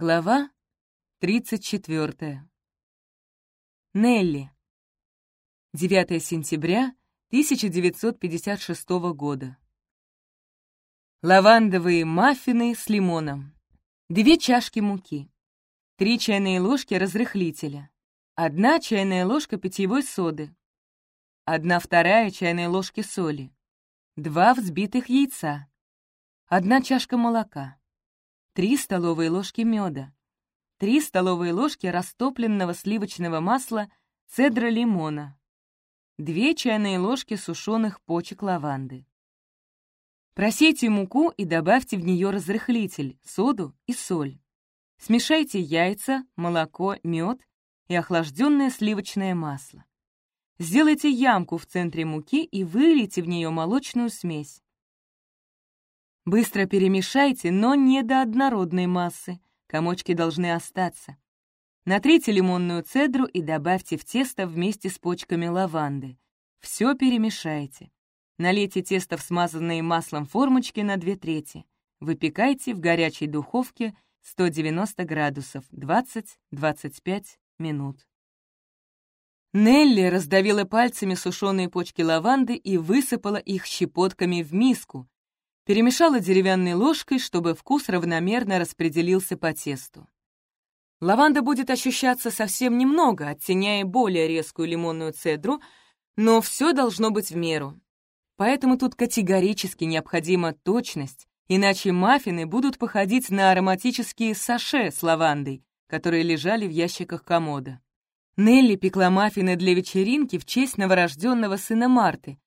Глава 34. Нелли. 9 сентября 1956 года. Лавандовые маффины с лимоном. Две чашки муки. Три чайные ложки разрыхлителя. Одна чайная ложка питьевой соды. Одна вторая чайной ложки соли. Два взбитых яйца. Одна чашка молока. 3 столовые ложки меда, 3 столовые ложки растопленного сливочного масла цедра лимона, 2 чайные ложки сушеных почек лаванды. Просейте муку и добавьте в нее разрыхлитель, соду и соль. Смешайте яйца, молоко, мед и охлажденное сливочное масло. Сделайте ямку в центре муки и вылейте в нее молочную смесь. Быстро перемешайте, но не до однородной массы. Комочки должны остаться. Натрите лимонную цедру и добавьте в тесто вместе с почками лаванды. Все перемешайте. Налейте тесто в смазанные маслом формочки на две трети. Выпекайте в горячей духовке 190 градусов 20-25 минут. Нелли раздавила пальцами сушеные почки лаванды и высыпала их щепотками в миску, Перемешала деревянной ложкой, чтобы вкус равномерно распределился по тесту. Лаванда будет ощущаться совсем немного, оттеняя более резкую лимонную цедру, но все должно быть в меру. Поэтому тут категорически необходима точность, иначе маффины будут походить на ароматические саше с лавандой, которые лежали в ящиках комода. Нелли пекла маффины для вечеринки в честь новорожденного сына Марты,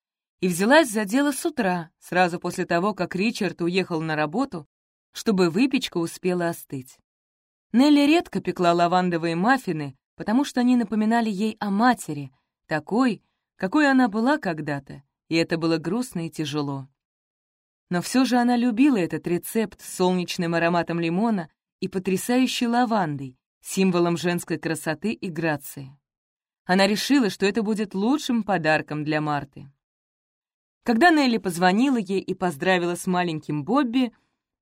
и взялась за дело с утра, сразу после того, как Ричард уехал на работу, чтобы выпечка успела остыть. Нелли редко пекла лавандовые маффины, потому что они напоминали ей о матери, такой, какой она была когда-то, и это было грустно и тяжело. Но все же она любила этот рецепт с солнечным ароматом лимона и потрясающей лавандой, символом женской красоты и грации. Она решила, что это будет лучшим подарком для Марты. Когда Нелли позвонила ей и поздравила с маленьким Бобби,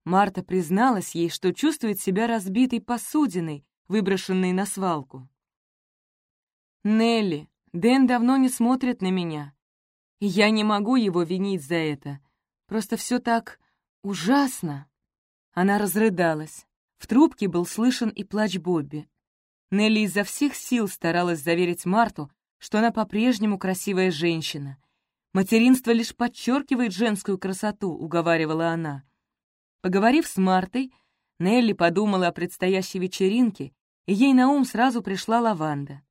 Марта призналась ей, что чувствует себя разбитой посудиной, выброшенной на свалку. «Нелли, Дэн давно не смотрит на меня, я не могу его винить за это. Просто все так ужасно». Она разрыдалась. В трубке был слышен и плач Бобби. Нелли изо всех сил старалась заверить Марту, что она по-прежнему красивая женщина — Материнство лишь подчеркивает женскую красоту», — уговаривала она. Поговорив с Мартой, Нелли подумала о предстоящей вечеринке, и ей на ум сразу пришла лаванда.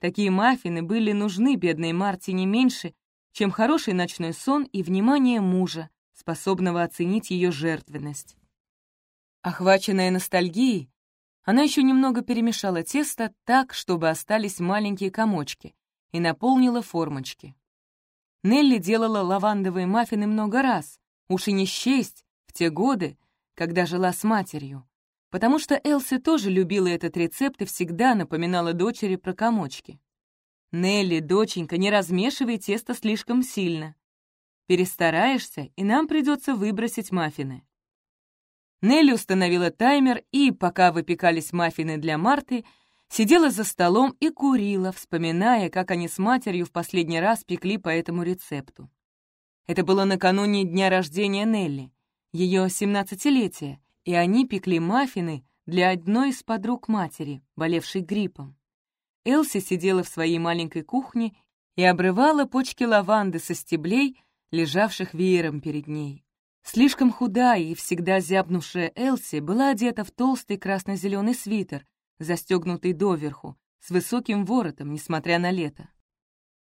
Такие маффины были нужны бедной Марте не меньше, чем хороший ночной сон и внимание мужа, способного оценить ее жертвенность. Охваченная ностальгией, она еще немного перемешала тесто так, чтобы остались маленькие комочки, и наполнила формочки. Нелли делала лавандовые маффины много раз, уж и не счесть, в те годы, когда жила с матерью. Потому что Элси тоже любила этот рецепт и всегда напоминала дочери про комочки. «Нелли, доченька, не размешивай тесто слишком сильно. Перестараешься, и нам придется выбросить маффины». Нелли установила таймер, и, пока выпекались маффины для Марты, сидела за столом и курила, вспоминая, как они с матерью в последний раз пекли по этому рецепту. Это было накануне дня рождения Нелли, ее семнадцатилетия, и они пекли маффины для одной из подруг матери, болевшей гриппом. Элси сидела в своей маленькой кухне и обрывала почки лаванды со стеблей, лежавших веером перед ней. Слишком худая и всегда зябнувшая Элси была одета в толстый красно-зеленый свитер, застегнутый доверху, с высоким воротом, несмотря на лето.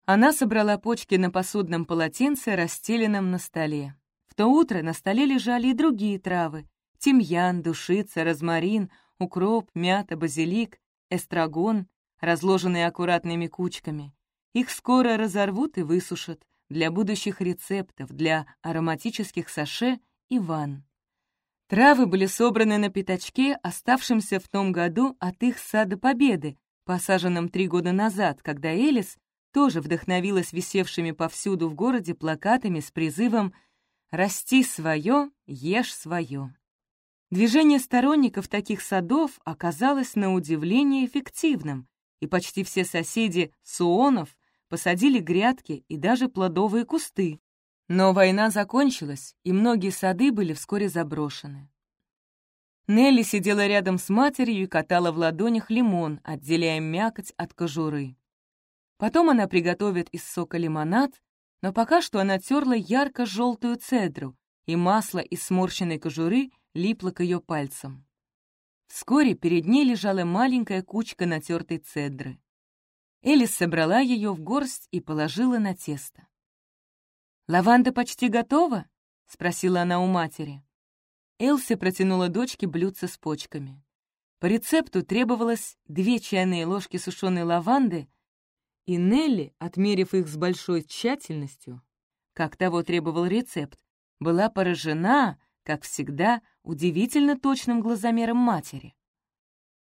Она собрала почки на посудном полотенце, расстеленном на столе. В то утро на столе лежали и другие травы — тимьян, душица, розмарин, укроп, мята, базилик, эстрагон, разложенные аккуратными кучками. Их скоро разорвут и высушат для будущих рецептов, для ароматических саше и ванн. Травы были собраны на пятачке, оставшемся в том году от их сада Победы, посаженном три года назад, когда Элис тоже вдохновилась висевшими повсюду в городе плакатами с призывом «Расти свое, ешь свое». Движение сторонников таких садов оказалось на удивление эффективным, и почти все соседи Суонов посадили грядки и даже плодовые кусты. Но война закончилась, и многие сады были вскоре заброшены. Нелли сидела рядом с матерью и катала в ладонях лимон, отделяя мякоть от кожуры. Потом она приготовит из сока лимонад, но пока что она терла ярко-желтую цедру, и масло из сморщенной кожуры липло к ее пальцам. Вскоре перед ней лежала маленькая кучка натертой цедры. Элис собрала ее в горсть и положила на тесто. «Лаванда почти готова?» — спросила она у матери. Элси протянула дочке блюдце с почками. По рецепту требовалось две чайные ложки сушеной лаванды, и Нелли, отмерив их с большой тщательностью, как того требовал рецепт, была поражена, как всегда, удивительно точным глазомером матери.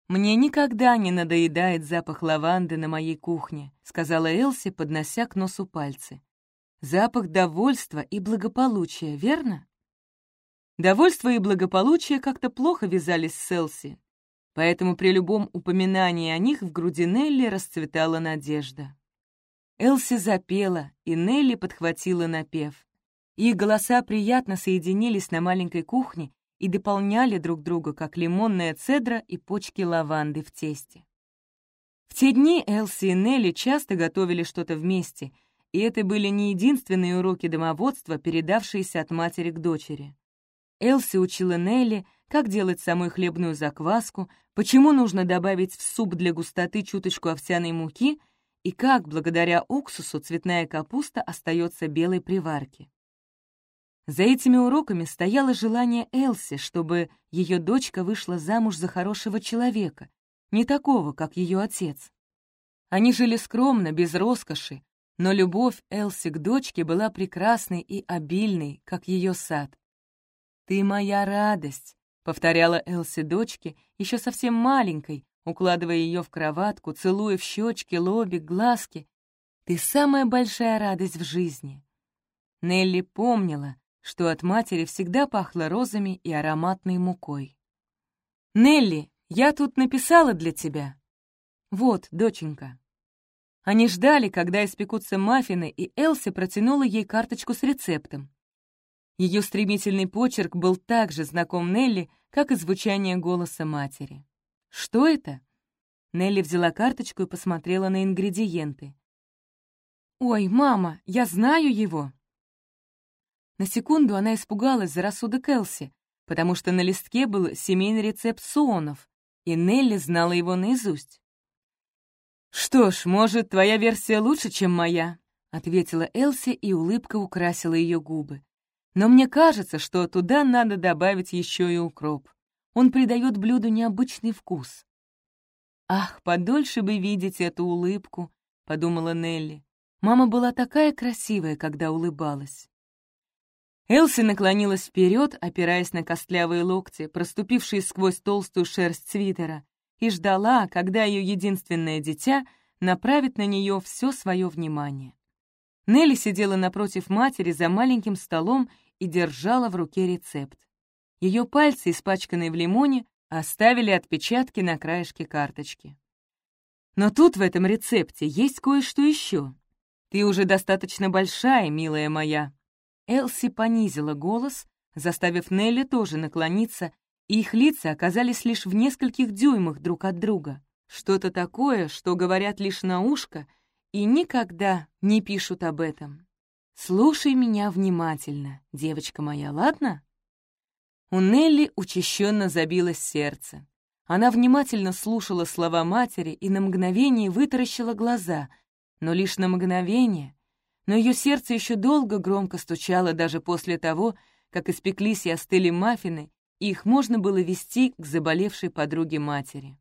«Мне никогда не надоедает запах лаванды на моей кухне», сказала Элси, поднося к носу пальцы. «Запах довольства и благополучия, верно?» Довольство и благополучие как-то плохо вязались с Элси, поэтому при любом упоминании о них в груди Нелли расцветала надежда. Элси запела, и Нелли подхватила напев. Их голоса приятно соединились на маленькой кухне и дополняли друг друга, как лимонная цедра и почки лаванды в тесте. В те дни Элси и Нелли часто готовили что-то вместе, и это были не единственные уроки домоводства, передавшиеся от матери к дочери. Элси учила Нелли, как делать самую хлебную закваску, почему нужно добавить в суп для густоты чуточку овсяной муки и как, благодаря уксусу, цветная капуста остается белой при варке. За этими уроками стояло желание Элси, чтобы ее дочка вышла замуж за хорошего человека, не такого, как ее отец. Они жили скромно, без роскоши, но любовь Элси к дочке была прекрасной и обильной, как ее сад. «Ты моя радость», — повторяла Элси дочке, еще совсем маленькой, укладывая ее в кроватку, целуя в щечки, лобик, глазки. «Ты самая большая радость в жизни». Нелли помнила, что от матери всегда пахло розами и ароматной мукой. «Нелли, я тут написала для тебя». «Вот, доченька». Они ждали, когда испекутся маффины, и Элси протянула ей карточку с рецептом. Ее стремительный почерк был так же знаком Нелли, как и звучание голоса матери. «Что это?» Нелли взяла карточку и посмотрела на ингредиенты. «Ой, мама, я знаю его!» На секунду она испугалась за рассудок Элси, потому что на листке был семейный рецепт суонов, и Нелли знала его наизусть. «Что ж, может, твоя версия лучше, чем моя», — ответила Элси, и улыбка украсила ее губы. «Но мне кажется, что туда надо добавить еще и укроп. Он придает блюду необычный вкус». «Ах, подольше бы видеть эту улыбку», — подумала Нелли. Мама была такая красивая, когда улыбалась. Элси наклонилась вперед, опираясь на костлявые локти, проступившие сквозь толстую шерсть свитера, и ждала, когда ее единственное дитя направит на нее все свое внимание. Нелли сидела напротив матери за маленьким столом и держала в руке рецепт. Ее пальцы, испачканные в лимоне, оставили отпечатки на краешке карточки. Но тут в этом рецепте есть кое-что еще. Ты уже достаточно большая, милая моя, Элси понизила голос, заставив Нелли тоже наклониться, и их лица оказались лишь в нескольких дюймах друг от друга. Что-то такое, что говорят лишь на ушко и никогда не пишут об этом. «Слушай меня внимательно, девочка моя, ладно?» У Нелли учащенно забилось сердце. Она внимательно слушала слова матери и на мгновение вытаращила глаза, но лишь на мгновение, но ее сердце еще долго громко стучало даже после того, как испеклись и остыли маффины, их можно было вести к заболевшей подруге матери.